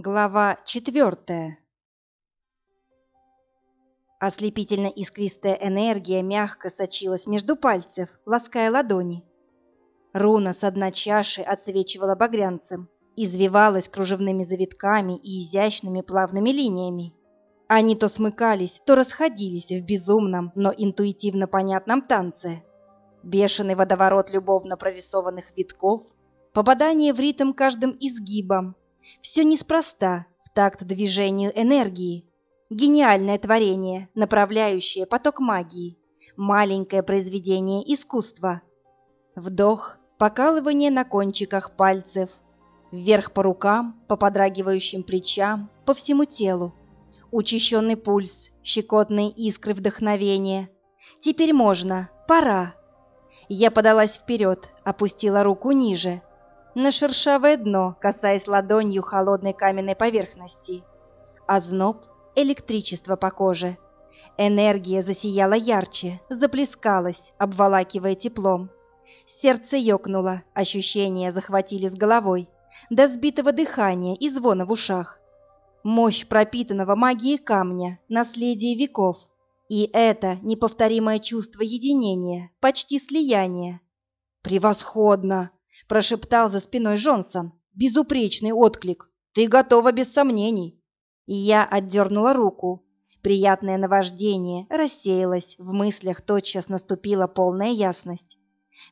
Глава четвертая Ослепительно искристая энергия мягко сочилась между пальцев, лаская ладони. Руна с дна чаши отсвечивала багрянцем, извивалась кружевными завитками и изящными плавными линиями. Они то смыкались, то расходились в безумном, но интуитивно понятном танце. Бешеный водоворот любовно прорисованных витков, попадание в ритм каждым изгибом, все неспроста, в такт движению энергии. Гениальное творение, направляющее поток магии. Маленькое произведение искусства. Вдох, покалывание на кончиках пальцев. Вверх по рукам, по подрагивающим плечам, по всему телу. Учащенный пульс, щекотные искры вдохновения. Теперь можно, пора. Я подалась вперед, опустила руку ниже – на шершавое дно, касаясь ладонью холодной каменной поверхности. Озноб, электричество по коже. Энергия засияла ярче, заплескалась, обволакивая теплом. Сердце ёкнуло, ощущения захватили с головой, до сбитого дыхания и звона в ушах. Мощь пропитанного магией камня, наследие веков. И это неповторимое чувство единения, почти слияния. «Превосходно!» Прошептал за спиной Джонсон. Безупречный отклик. Ты готова без сомнений. Я отдернула руку. Приятное наваждение рассеялось, в мыслях тотчас наступила полная ясность.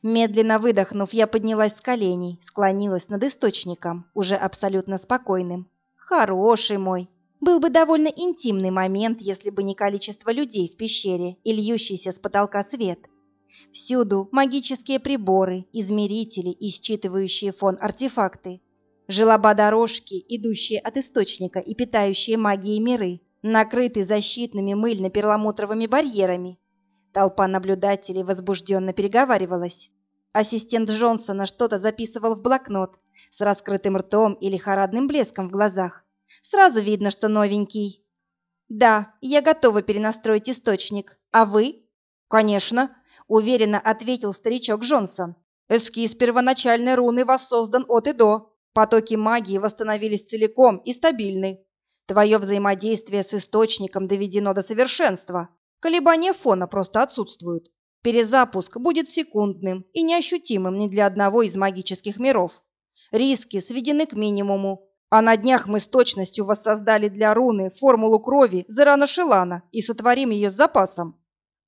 Медленно выдохнув, я поднялась с коленей, склонилась над источником, уже абсолютно спокойным. Хороший мой. Был бы довольно интимный момент, если бы не количество людей в пещере и льющийся с потолка свет. Всюду магические приборы, измерители и считывающие фон артефакты. Желоба-дорожки, идущие от источника и питающие магией миры, накрыты защитными мыльно-перламутровыми барьерами. Толпа наблюдателей возбужденно переговаривалась. Ассистент Джонсона что-то записывал в блокнот с раскрытым ртом и лихорадным блеском в глазах. Сразу видно, что новенький. «Да, я готова перенастроить источник. А вы?» «Конечно уверенно ответил старичок Джонсон. Эскиз первоначальной руны воссоздан от и до. Потоки магии восстановились целиком и стабильны. Твое взаимодействие с источником доведено до совершенства. Колебания фона просто отсутствуют. Перезапуск будет секундным и неощутимым ни для одного из магических миров. Риски сведены к минимуму, а на днях мы с точностью воссоздали для руны формулу крови Зерана Шилана и сотворим ее с запасом.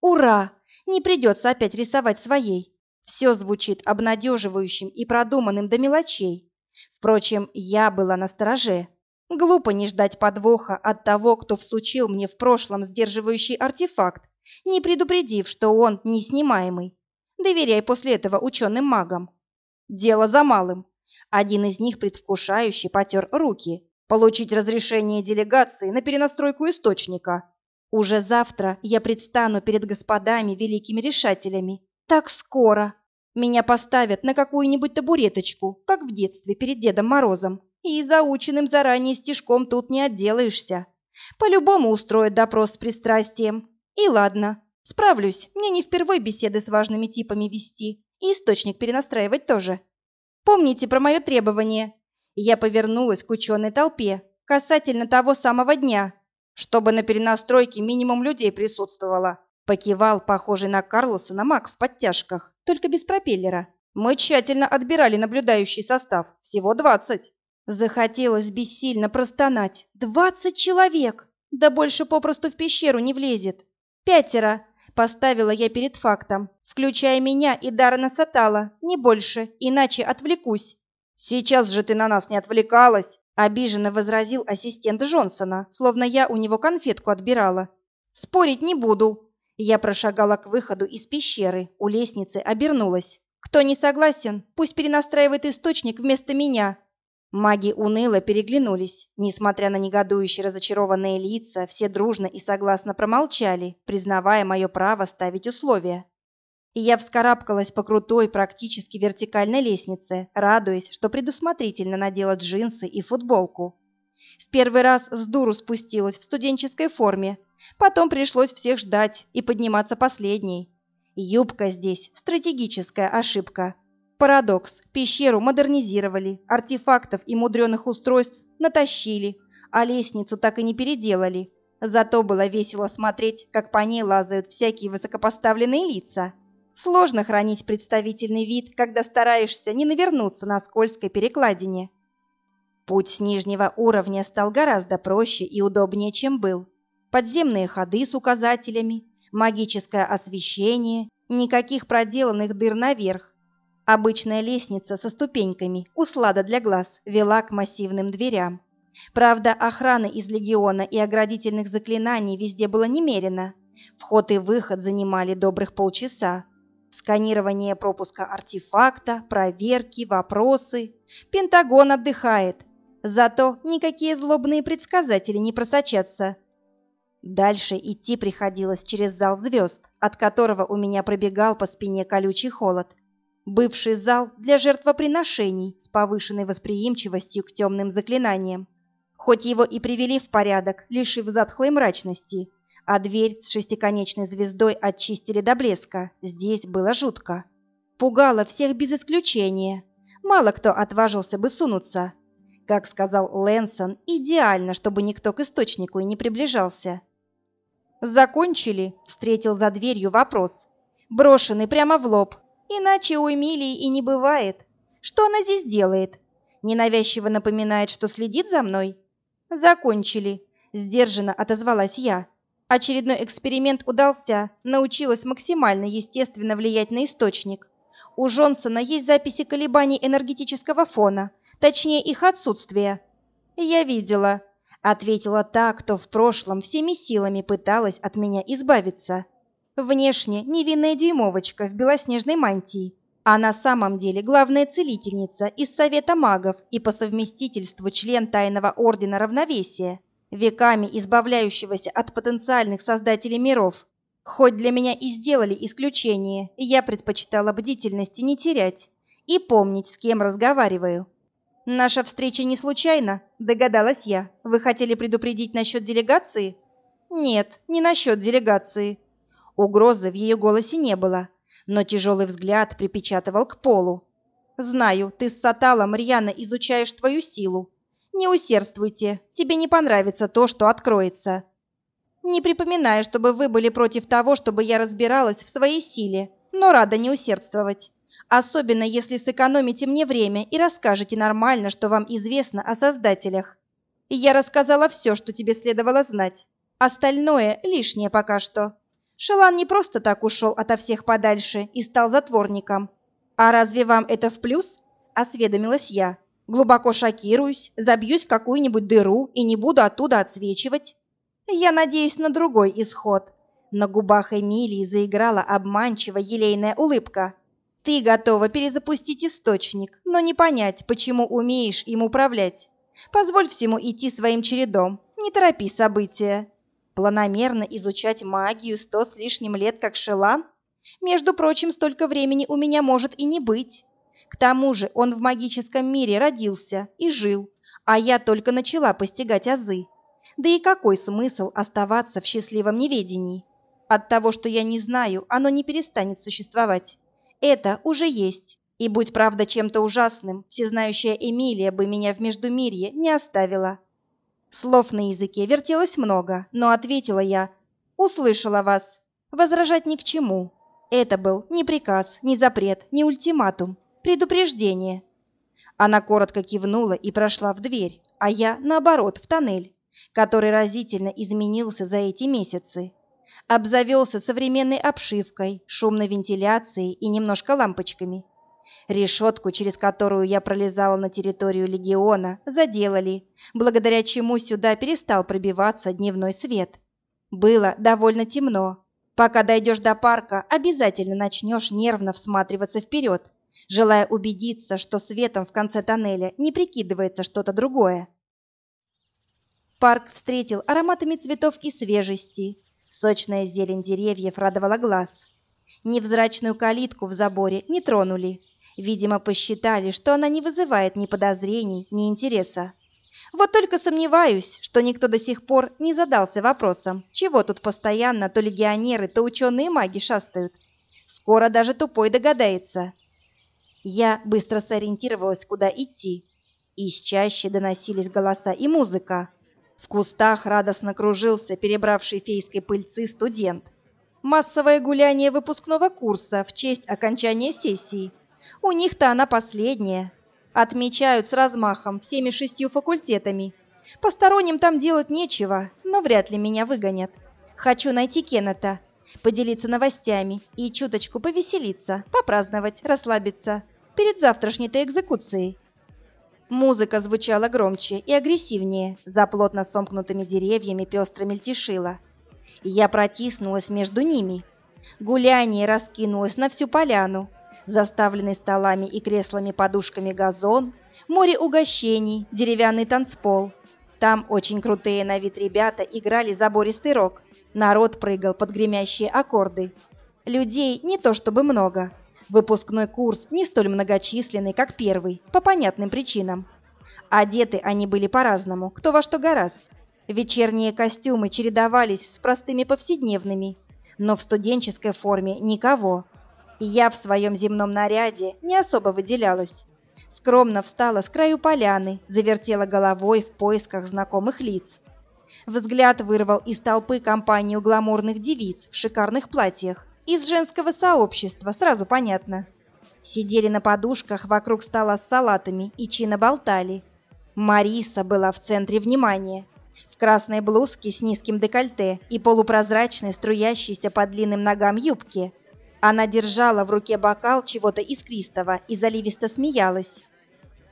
Ура! Не придется опять рисовать своей. Все звучит обнадеживающим и продуманным до мелочей. Впрочем, я была на стороже. Глупо не ждать подвоха от того, кто всучил мне в прошлом сдерживающий артефакт, не предупредив, что он неснимаемый. Доверяй после этого ученым магам. Дело за малым. Один из них предвкушающе потер руки. Получить разрешение делегации на перенастройку источника. Уже завтра я предстану перед господами великими решателями. Так скоро. Меня поставят на какую-нибудь табуреточку, как в детстве перед Дедом Морозом. И заученным заранее стишком тут не отделаешься. По-любому устроят допрос с пристрастием. И ладно, справлюсь, мне не впервой беседы с важными типами вести. И источник перенастраивать тоже. Помните про мое требование? Я повернулась к ученой толпе касательно того самого дня, чтобы на перенастройке минимум людей присутствовало. Покивал, похожий на Карлоса, на маг в подтяжках, только без пропеллера. Мы тщательно отбирали наблюдающий состав, всего двадцать. Захотелось бессильно простонать. Двадцать человек! Да больше попросту в пещеру не влезет. Пятеро, поставила я перед фактом, включая меня и Даррена Сатала, не больше, иначе отвлекусь. Сейчас же ты на нас не отвлекалась, Обиженно возразил ассистент Джонсона, словно я у него конфетку отбирала. «Спорить не буду». Я прошагала к выходу из пещеры, у лестницы обернулась. «Кто не согласен, пусть перенастраивает источник вместо меня». Маги уныло переглянулись. Несмотря на негодующие разочарованные лица, все дружно и согласно промолчали, признавая мое право ставить условия и я вскарабкалась по крутой, практически вертикальной лестнице, радуясь, что предусмотрительно надела джинсы и футболку. В первый раз с дуру спустилась в студенческой форме, потом пришлось всех ждать и подниматься последней. Юбка здесь – стратегическая ошибка. Парадокс. Пещеру модернизировали, артефактов и мудреных устройств натащили, а лестницу так и не переделали. Зато было весело смотреть, как по ней лазают всякие высокопоставленные лица. Сложно хранить представительный вид, когда стараешься не навернуться на скользкой перекладине. Путь с нижнего уровня стал гораздо проще и удобнее, чем был. Подземные ходы с указателями, магическое освещение, никаких проделанных дыр наверх. Обычная лестница со ступеньками, услада для глаз, вела к массивным дверям. Правда, охраны из легиона и оградительных заклинаний везде было немерено. Вход и выход занимали добрых полчаса. Сканирование пропуска артефакта, проверки, вопросы. Пентагон отдыхает. Зато никакие злобные предсказатели не просочатся. Дальше идти приходилось через зал звезд, от которого у меня пробегал по спине колючий холод. Бывший зал для жертвоприношений с повышенной восприимчивостью к темным заклинаниям. Хоть его и привели в порядок, лишив затхлой мрачности, а дверь с шестиконечной звездой очистили до блеска. Здесь было жутко. Пугало всех без исключения. Мало кто отважился бы сунуться. Как сказал Лэнсон, идеально, чтобы никто к источнику и не приближался. «Закончили?» — встретил за дверью вопрос. Брошенный прямо в лоб. Иначе у Эмилии и не бывает. Что она здесь делает? Ненавязчиво напоминает, что следит за мной? «Закончили», — сдержанно отозвалась я. Очередной эксперимент удался, научилась максимально естественно влиять на источник. У Джонсона есть записи колебаний энергетического фона, точнее их отсутствия. Я видела, ответила та, кто в прошлом всеми силами пыталась от меня избавиться. Внешне невинная дюймовочка в белоснежной мантии, а на самом деле главная целительница из Совета магов и по совместительству член Тайного Ордена Равновесия веками избавляющегося от потенциальных создателей миров. Хоть для меня и сделали исключение, я предпочитала бдительности не терять и помнить, с кем разговариваю. «Наша встреча не случайна», — догадалась я. «Вы хотели предупредить насчет делегации?» «Нет, не насчет делегации». Угрозы в ее голосе не было, но тяжелый взгляд припечатывал к полу. «Знаю, ты с Саталом рьяно изучаешь твою силу, не усердствуйте, тебе не понравится то, что откроется. Не припоминаю, чтобы вы были против того, чтобы я разбиралась в своей силе, но рада не усердствовать. Особенно если сэкономите мне время и расскажете нормально, что вам известно о создателях. Я рассказала все, что тебе следовало знать. Остальное лишнее пока что. Шелан не просто так ушел ото всех подальше и стал затворником. А разве вам это в плюс? Осведомилась я. Глубоко шокируюсь, забьюсь какую-нибудь дыру и не буду оттуда отсвечивать. Я надеюсь на другой исход. На губах Эмилии заиграла обманчиво елейная улыбка. Ты готова перезапустить источник, но не понять, почему умеешь им управлять. Позволь всему идти своим чередом, не торопи события. Планомерно изучать магию сто с лишним лет, как Шелан? Между прочим, столько времени у меня может и не быть. К тому же он в магическом мире родился и жил, а я только начала постигать азы. Да и какой смысл оставаться в счастливом неведении? От того, что я не знаю, оно не перестанет существовать. Это уже есть. И будь правда чем-то ужасным, всезнающая Эмилия бы меня в Междумирье не оставила. Слов на языке вертелось много, но ответила я. «Услышала вас. Возражать ни к чему. Это был ни приказ, ни запрет, ни ультиматум. Предупреждение. Она коротко кивнула и прошла в дверь, а я, наоборот, в тоннель, который разительно изменился за эти месяцы. Обзавелся современной обшивкой, шумной вентиляцией и немножко лампочками. Решетку, через которую я пролезала на территорию легиона, заделали, благодаря чему сюда перестал пробиваться дневной свет. Было довольно темно. Пока дойдешь до парка, обязательно начнешь нервно всматриваться вперед, желая убедиться, что светом в конце тоннеля не прикидывается что-то другое. Парк встретил ароматами цветов и свежести. Сочная зелень деревьев радовала глаз. Невзрачную калитку в заборе не тронули. Видимо, посчитали, что она не вызывает ни подозрений, ни интереса. Вот только сомневаюсь, что никто до сих пор не задался вопросом, чего тут постоянно то легионеры, то ученые маги шастают. Скоро даже тупой догадается. Я быстро сориентировалась, куда идти. Из чаще доносились голоса и музыка. В кустах радостно кружился перебравший фейской пыльцы студент. Массовое гуляние выпускного курса в честь окончания сессии. У них-то она последняя. Отмечают с размахом всеми шестью факультетами. Посторонним там делать нечего, но вряд ли меня выгонят. Хочу найти Кеннета, поделиться новостями и чуточку повеселиться, попраздновать, расслабиться перед завтрашней-то экзекуцией. Музыка звучала громче и агрессивнее, за плотно сомкнутыми деревьями пестро мельтешила. Я протиснулась между ними. Гуляние раскинулось на всю поляну, заставленный столами и креслами-подушками газон, море угощений, деревянный танцпол. Там очень крутые на вид ребята играли забористый рок. Народ прыгал под гремящие аккорды. Людей не то чтобы много. Выпускной курс не столь многочисленный, как первый, по понятным причинам. Одеты они были по-разному, кто во что гораст. Вечерние костюмы чередовались с простыми повседневными, но в студенческой форме никого. Я в своем земном наряде не особо выделялась. Скромно встала с краю поляны, завертела головой в поисках знакомых лиц. Взгляд вырвал из толпы компанию гламурных девиц в шикарных платьях. Из женского сообщества, сразу понятно. Сидели на подушках вокруг стола с салатами и чинно болтали. Мариса была в центре внимания. В красной блузке с низким декольте и полупрозрачной, струящейся по длинным ногам юбке. Она держала в руке бокал чего-то искристого и заливисто смеялась.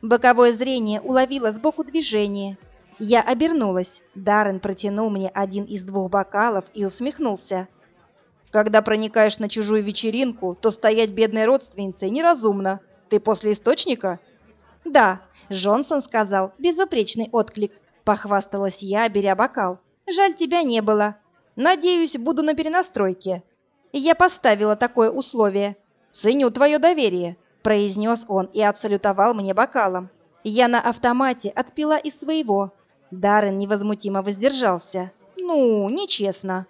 Боковое зрение уловило сбоку движение. Я обернулась. Даррен протянул мне один из двух бокалов и усмехнулся. «Когда проникаешь на чужую вечеринку, то стоять бедной родственницей неразумно. Ты после источника?» «Да», — Джонсон сказал, безупречный отклик. Похвасталась я, беря бокал. «Жаль, тебя не было. Надеюсь, буду на перенастройке». Я поставила такое условие. «Ценю твое доверие», — произнес он и отсалютовал мне бокалом. Я на автомате отпила из своего. Даррен невозмутимо воздержался. «Ну, нечестно».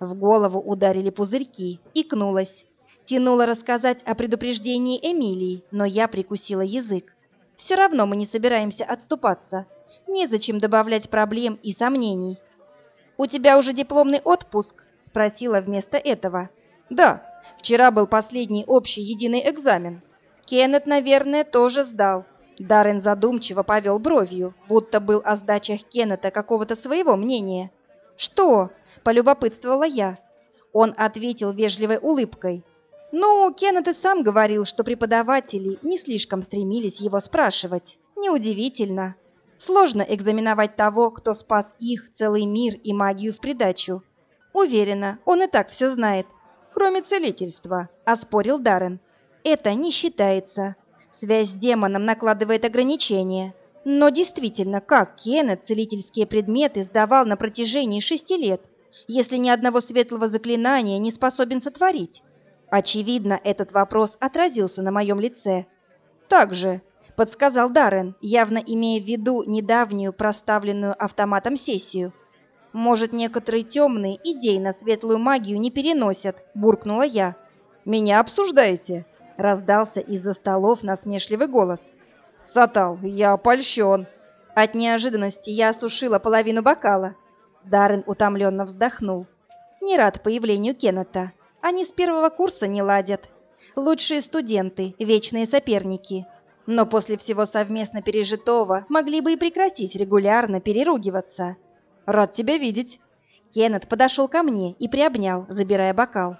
В голову ударили пузырьки, икнулась. Тянула рассказать о предупреждении Эмилии, но я прикусила язык. Все равно мы не собираемся отступаться. Незачем добавлять проблем и сомнений. «У тебя уже дипломный отпуск?» – спросила вместо этого. Да, вчера был последний общий единый экзамен. Кеннет, наверное, тоже сдал. Даррен задумчиво повел бровью, будто был о сдачах Кеннета какого-то своего мнения. «Что?» – полюбопытствовала я. Он ответил вежливой улыбкой. «Ну, Кеннет и сам говорил, что преподаватели не слишком стремились его спрашивать. Неудивительно. Сложно экзаменовать того, кто спас их, целый мир и магию в придачу. Уверена, он и так все знает, кроме целительства», – оспорил Даррен. «Это не считается. Связь с демоном накладывает ограничения. Но действительно, как Кеннет целительские предметы сдавал на протяжении шести лет, если ни одного светлого заклинания не способен сотворить? Очевидно, этот вопрос отразился на моем лице. «Так же», — подсказал Даррен, явно имея в виду недавнюю проставленную автоматом сессию – может, некоторые темные идеи на светлую магию не переносят, буркнула я. Меня обсуждаете? Раздался из-за столов насмешливый голос. Сатал, я польщен. От неожиданности я осушила половину бокала. Даррен утомленно вздохнул. Не рад появлению Кеннета. Они с первого курса не ладят. Лучшие студенты, вечные соперники. Но после всего совместно пережитого могли бы и прекратить регулярно переругиваться. Рад тебя видеть. Кеннет подошел ко мне и приобнял, забирая бокал.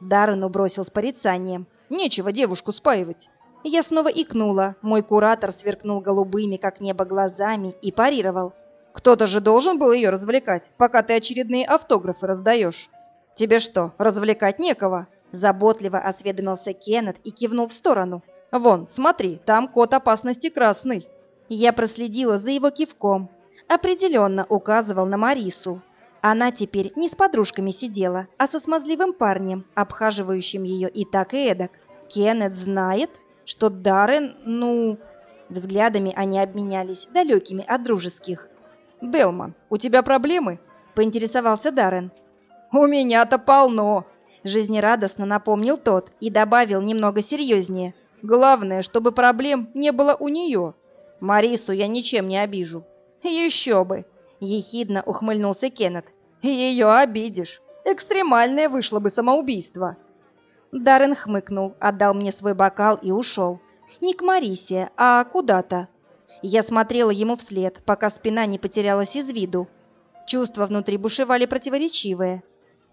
Даррену бросил с порицанием. Нечего девушку спаивать. Я снова икнула. Мой куратор сверкнул голубыми, как небо, глазами и парировал. Кто-то же должен был ее развлекать, пока ты очередные автографы раздаешь. Тебе что, развлекать некого? Заботливо осведомился Кеннет и кивнул в сторону. Вон, смотри, там код опасности красный. Я проследила за его кивком определенно указывал на Марису. Она теперь не с подружками сидела, а со смазливым парнем, обхаживающим ее и так и эдак. Кеннет знает, что Даррен, ну... Взглядами они обменялись, далекими от дружеских. «Делман, у тебя проблемы?» – поинтересовался Даррен. «У меня-то полно!» – жизнерадостно напомнил тот и добавил немного серьезнее. Главное, чтобы проблем не было у нее. Марису я ничем не обижу». «Еще бы!» — ехидно ухмыльнулся Кеннет. «Ее обидишь. Экстремальное вышло бы самоубийство». Даррен хмыкнул, отдал мне свой бокал и ушел. Не к Марисе, а куда-то. Я смотрела ему вслед, пока спина не потерялась из виду. Чувства внутри бушевали противоречивые.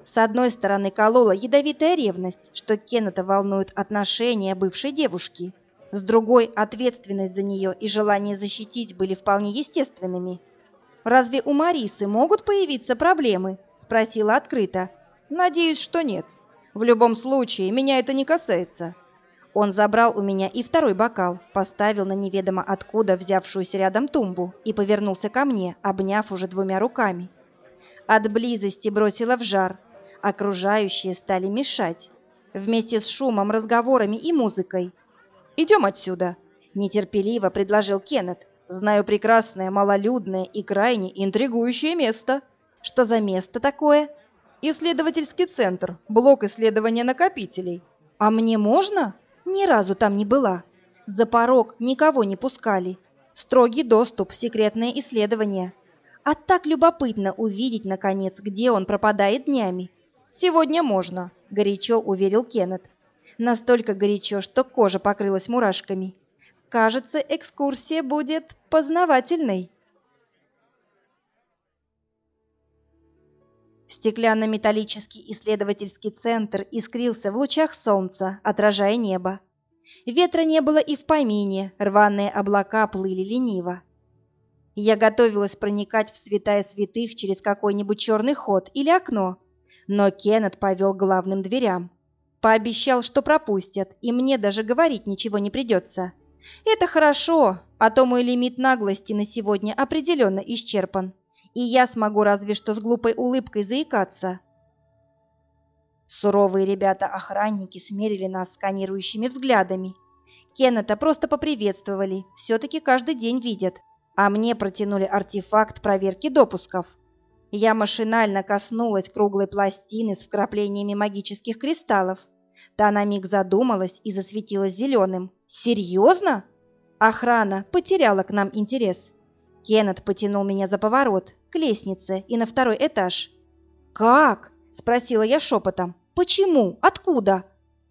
С одной стороны колола ядовитая ревность, что Кеннета волнуют отношения бывшей девушки. С другой, ответственность за нее и желание защитить были вполне естественными. «Разве у Марисы могут появиться проблемы?» – спросила открыто. «Надеюсь, что нет. В любом случае, меня это не касается». Он забрал у меня и второй бокал, поставил на неведомо откуда взявшуюся рядом тумбу и повернулся ко мне, обняв уже двумя руками. От близости бросило в жар, Окружающие стали мешать. Вместе с шумом, разговорами и музыкой. «Идем отсюда», — нетерпеливо предложил Кеннет. «Знаю прекрасное, малолюдное и крайне интригующее место». «Что за место такое?» «Исследовательский центр, блок исследования накопителей». «А мне можно?» «Ни разу там не была. За порог никого не пускали. Строгий доступ, секретное исследование. А так любопытно увидеть, наконец, где он пропадает днями. «Сегодня можно», — горячо уверил Кеннет. Настолько горячо, что кожа покрылась мурашками. «Кажется, экскурсия будет познавательной». Стеклянно-металлический исследовательский центр искрился в лучах солнца, отражая небо. Ветра не было и в помине, рваные облака плыли лениво. Я готовилась проникать в святая святых через какой-нибудь черный ход или окно, но Кеннет повел главным дверям. Пообещал, что пропустят, и мне даже говорить ничего не придется. Это хорошо, а то мой лимит наглости на сегодня определенно исчерпан, и я смогу разве что с глупой улыбкой заикаться. Суровые ребята-охранники смерили нас сканирующими взглядами. Кеннета просто поприветствовали, все-таки каждый день видят, а мне протянули артефакт проверки допусков. Я машинально коснулась круглой пластины с вкраплениями магических кристаллов. Та на миг задумалась и засветилась зеленым. «Серьезно?» Охрана потеряла к нам интерес. Кеннет потянул меня за поворот, к лестнице и на второй этаж. «Как?» – спросила я шепотом. «Почему? Откуда?»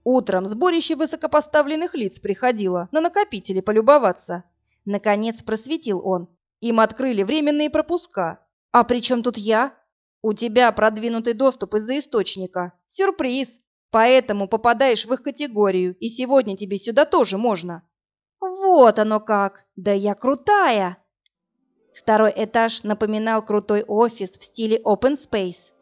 Утром сборище высокопоставленных лиц приходило на накопители полюбоваться. Наконец просветил он. Им открыли временные пропуска, «А при чем тут я?» «У тебя продвинутый доступ из-за источника. Сюрприз! Поэтому попадаешь в их категорию, и сегодня тебе сюда тоже можно». «Вот оно как! Да я крутая!» Второй этаж напоминал крутой офис в стиле open space.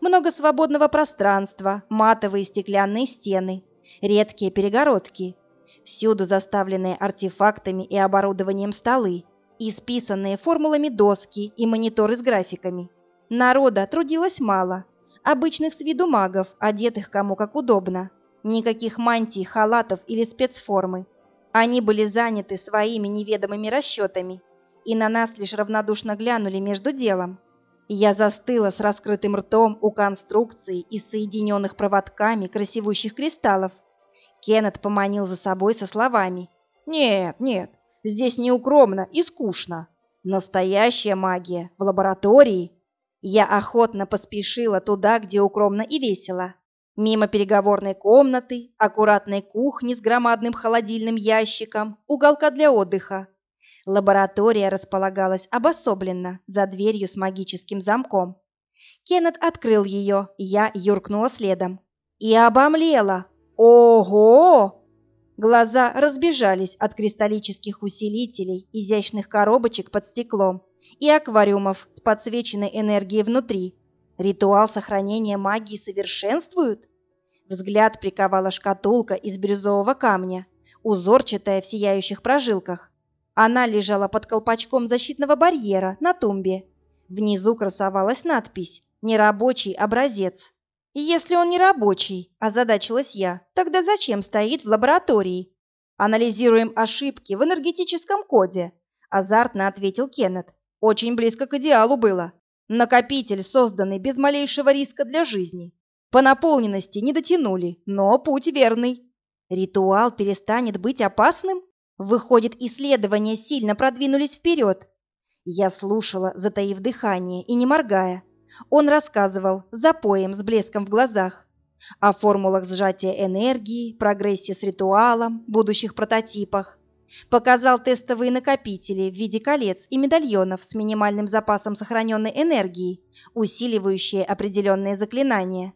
Много свободного пространства, матовые стеклянные стены, редкие перегородки. Всюду заставленные артефактами и оборудованием столы исписанные формулами доски и мониторы с графиками. Народа трудилось мало. Обычных с виду магов, одетых кому как удобно. Никаких мантий, халатов или спецформы. Они были заняты своими неведомыми расчетами и на нас лишь равнодушно глянули между делом. Я застыла с раскрытым ртом у конструкции из соединенных проводками красивущих кристаллов. Кеннет поманил за собой со словами. «Нет, нет, Здесь неукромно и скучно. Настоящая магия в лаборатории. Я охотно поспешила туда, где укромно и весело. Мимо переговорной комнаты, аккуратной кухни с громадным холодильным ящиком, уголка для отдыха. Лаборатория располагалась обособленно, за дверью с магическим замком. Кеннет открыл ее, я юркнула следом. И обомлела. Ого! Глаза разбежались от кристаллических усилителей, изящных коробочек под стеклом и аквариумов с подсвеченной энергией внутри. Ритуал сохранения магии совершенствуют? Взгляд приковала шкатулка из бирюзового камня, узорчатая в сияющих прожилках. Она лежала под колпачком защитного барьера на тумбе. Внизу красовалась надпись «Нерабочий образец». «Если он не рабочий», – озадачилась я, – «тогда зачем стоит в лаборатории?» «Анализируем ошибки в энергетическом коде», – азартно ответил Кеннет. «Очень близко к идеалу было. Накопитель, созданный без малейшего риска для жизни. По наполненности не дотянули, но путь верный». Ритуал перестанет быть опасным? Выходит, исследования сильно продвинулись вперед. Я слушала, затаив дыхание и не моргая. Он рассказывал, запоем с блеском в глазах, о формулах сжатия энергии, прогрессе с ритуалом, будущих прототипах. Показал тестовые накопители в виде колец и медальонов с минимальным запасом сохраненной энергии, усиливающие определенные заклинания.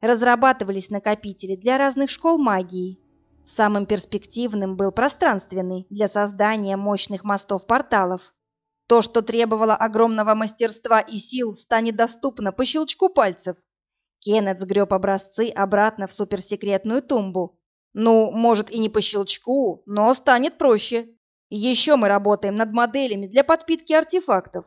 Разрабатывались накопители для разных школ магии. Самым перспективным был пространственный для создания мощных мостов-порталов. То, что требовало огромного мастерства и сил, станет доступно по щелчку пальцев. Кеннет сгреб образцы обратно в суперсекретную тумбу. Ну, может и не по щелчку, но станет проще. Еще мы работаем над моделями для подпитки артефактов.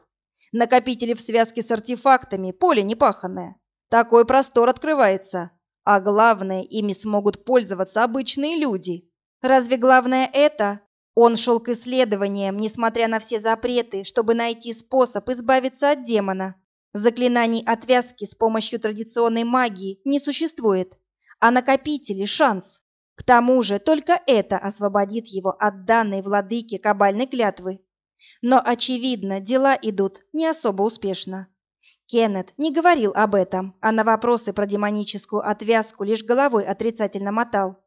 Накопители в связке с артефактами, поле непаханное. Такой простор открывается. А главное, ими смогут пользоваться обычные люди. Разве главное это? Он шел к исследованиям, несмотря на все запреты, чтобы найти способ избавиться от демона. Заклинаний отвязки с помощью традиционной магии не существует, а накопители – шанс. Тому же только это освободит его от данной владыки кабальной клятвы. Но, очевидно, дела идут не особо успешно. Кеннет не говорил об этом, а на вопросы про демоническую отвязку лишь головой отрицательно мотал.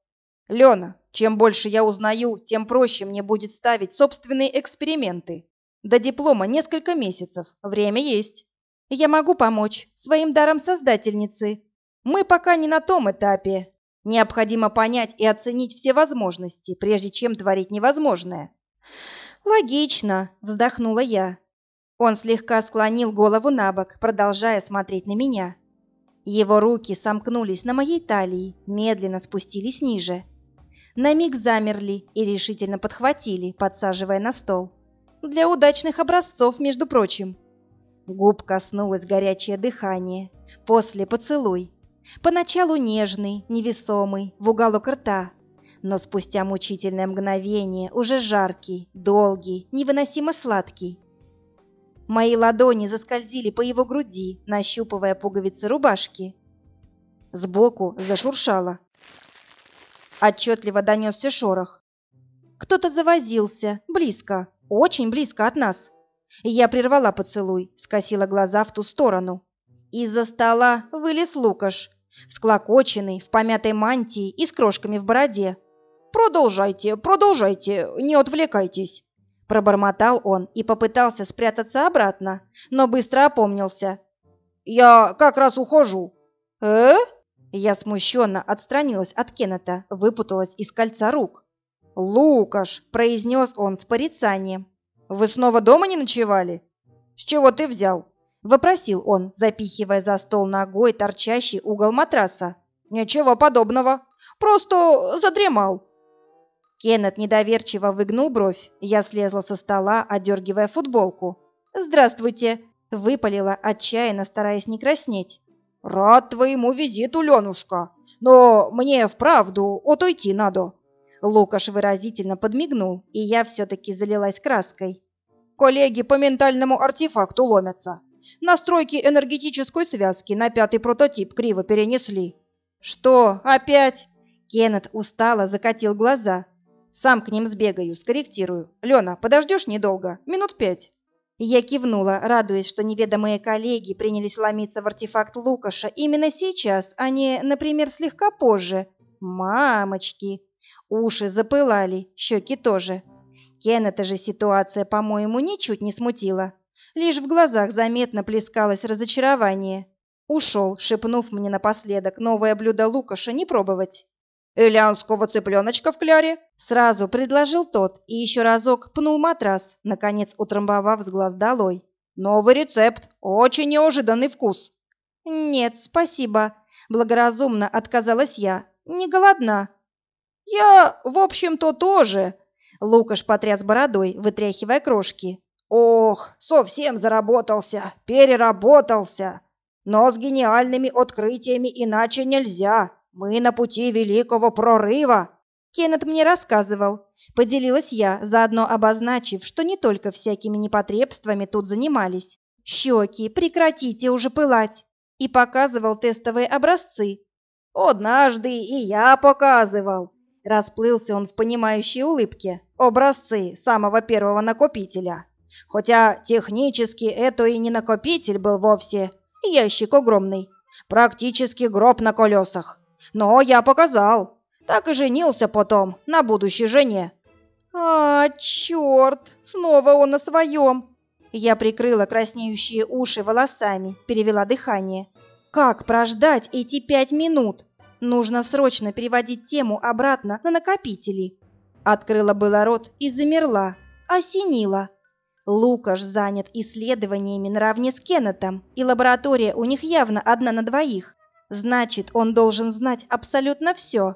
«Лена, чем больше я узнаю, тем проще мне будет ставить собственные эксперименты. До диплома несколько месяцев, время есть. Я могу помочь своим даром создательницы. Мы пока не на том этапе. Необходимо понять и оценить все возможности, прежде чем творить невозможное». «Логично», — вздохнула я. Он слегка склонил голову на бок, продолжая смотреть на меня. Его руки сомкнулись на моей талии, медленно спустились ниже на миг замерли и решительно подхватили, подсаживая на стол. Для удачных образцов, между прочим. Губ коснулось горячее дыхание, после поцелуй. Поначалу нежный, невесомый, в уголок рта, но спустя мучительное мгновение уже жаркий, долгий, невыносимо сладкий. Мои ладони заскользили по его груди, нащупывая пуговицы рубашки. Сбоку зашуршало. Отчетливо донесся шорох. Кто-то завозился, близко, очень близко от нас. Я прервала поцелуй, скосила глаза в ту сторону. Из-за стола вылез Лукаш, всклокоченный, в помятой мантии и с крошками в бороде. «Продолжайте, продолжайте, не отвлекайтесь!» Пробормотал он и попытался спрятаться обратно, но быстро опомнился. «Я как раз ухожу». «Э?» Я смущенно отстранилась от Кеннета, выпуталась из кольца рук. «Лукаш!» – произнес он с порицанием. «Вы снова дома не ночевали?» «С чего ты взял?» – вопросил он, запихивая за стол ногой торчащий угол матраса. «Ничего подобного. Просто задремал». Кеннет недоверчиво выгнул бровь. Я слезла со стола, одергивая футболку. «Здравствуйте!» – выпалила, отчаянно стараясь не краснеть. «Рад твоему визиту, Ленушка, но мне вправду отойти надо». Лукаш выразительно подмигнул, и я все-таки залилась краской. «Коллеги по ментальному артефакту ломятся. Настройки энергетической связки на пятый прототип криво перенесли». «Что, опять?» Кеннет устало закатил глаза. «Сам к ним сбегаю, скорректирую. Лена, подождешь недолго? Минут пять». Я кивнула, радуясь, что неведомые коллеги принялись ломиться в артефакт Лукаша именно сейчас, а не, например, слегка позже. Мамочки! Уши запылали, щеки тоже. Кеннета же ситуация, по-моему, ничуть не смутила. Лишь в глазах заметно плескалось разочарование. Ушел, шепнув мне напоследок новое блюдо Лукаша не пробовать. «Элянского цыпленочка в кляре?» Сразу предложил тот и еще разок пнул матрас, наконец утрамбовав с глаз долой. «Новый рецепт, очень неожиданный вкус». «Нет, спасибо», — благоразумно отказалась я. «Не голодна». «Я, в общем-то, тоже», — Лукаш потряс бородой, вытряхивая крошки. «Ох, совсем заработался, переработался. Но с гениальными открытиями иначе нельзя. Мы на пути великого прорыва. Кеннет мне рассказывал. Поделилась я, заодно обозначив, что не только всякими непотребствами тут занимались. Щеки, прекратите уже пылать. И показывал тестовые образцы. Однажды и я показывал. Расплылся он в понимающей улыбке. Образцы самого первого накопителя. Хотя технически это и не накопитель был вовсе, ящик огромный. Практически гроб на колесах. Но я показал. Так и женился потом на будущей жене. А, черт, снова он на своем. Я прикрыла краснеющие уши волосами, перевела дыхание. Как прождать эти пять минут? Нужно срочно переводить тему обратно на накопители. Открыла было рот и замерла, осенила. Лукаш занят исследованиями наравне с Кеннетом, и лаборатория у них явно одна на двоих. Значит, он должен знать абсолютно все.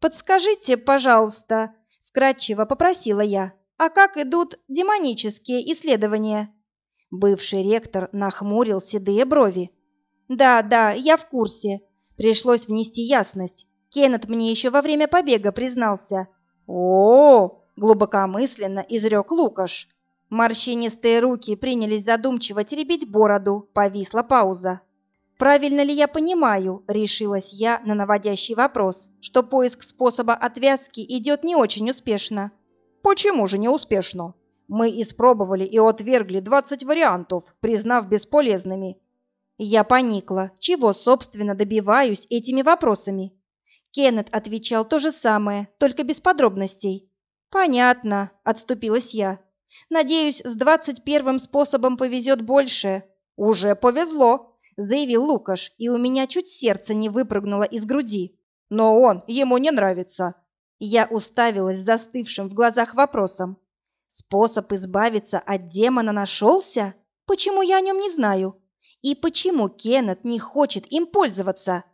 «Подскажите, пожалуйста», — вкратчиво попросила я, «а как идут демонические исследования?» Бывший ректор нахмурил седые брови. «Да, да, я в курсе. Пришлось внести ясность. Кеннет мне еще во время побега признался». «О-о-о!» — глубокомысленно изрек Лукаш. Морщинистые руки принялись задумчиво теребить бороду. Повисла пауза. «Правильно ли я понимаю?» — решилась я на наводящий вопрос, что поиск способа отвязки идет не очень успешно. «Почему же не успешно? Мы испробовали и отвергли 20 вариантов, признав бесполезными». Я поникла. Чего, собственно, добиваюсь этими вопросами? Кеннет отвечал то же самое, только без подробностей. «Понятно», — отступилась я. «Надеюсь, с двадцать первым способом повезет больше». «Уже повезло», — заявил Лукаш, и у меня чуть сердце не выпрыгнуло из груди. «Но он ему не нравится». Я уставилась застывшим в глазах вопросом. «Способ избавиться от демона нашелся? Почему я о нем не знаю? И почему Кеннет не хочет им пользоваться?»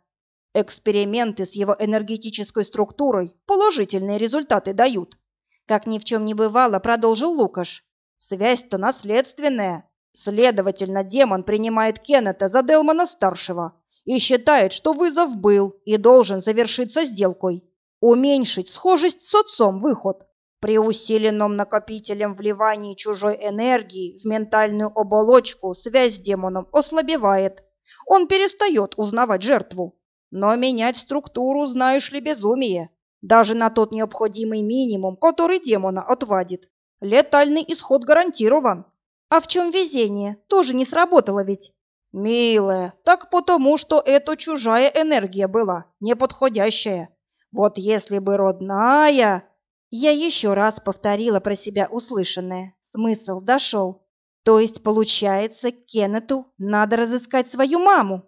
«Эксперименты с его энергетической структурой положительные результаты дают», как ни в чем не бывало, продолжил Лукаш. «Связь-то наследственная. Следовательно, демон принимает Кеннета за Делмана-старшего и считает, что вызов был и должен завершиться сделкой. Уменьшить схожесть с отцом выход. При усиленном накопителем вливании чужой энергии в ментальную оболочку связь с демоном ослабевает. Он перестает узнавать жертву. Но менять структуру, знаешь ли, безумие. Даже на тот необходимый минимум, который демона отвадит. Летальный исход гарантирован. А в чем везение? Тоже не сработало ведь. Милая, так потому, что это чужая энергия была, неподходящая. Вот если бы родная... Я еще раз повторила про себя услышанное. Смысл дошел. То есть, получается, Кеннету надо разыскать свою маму.